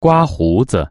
刮胡子。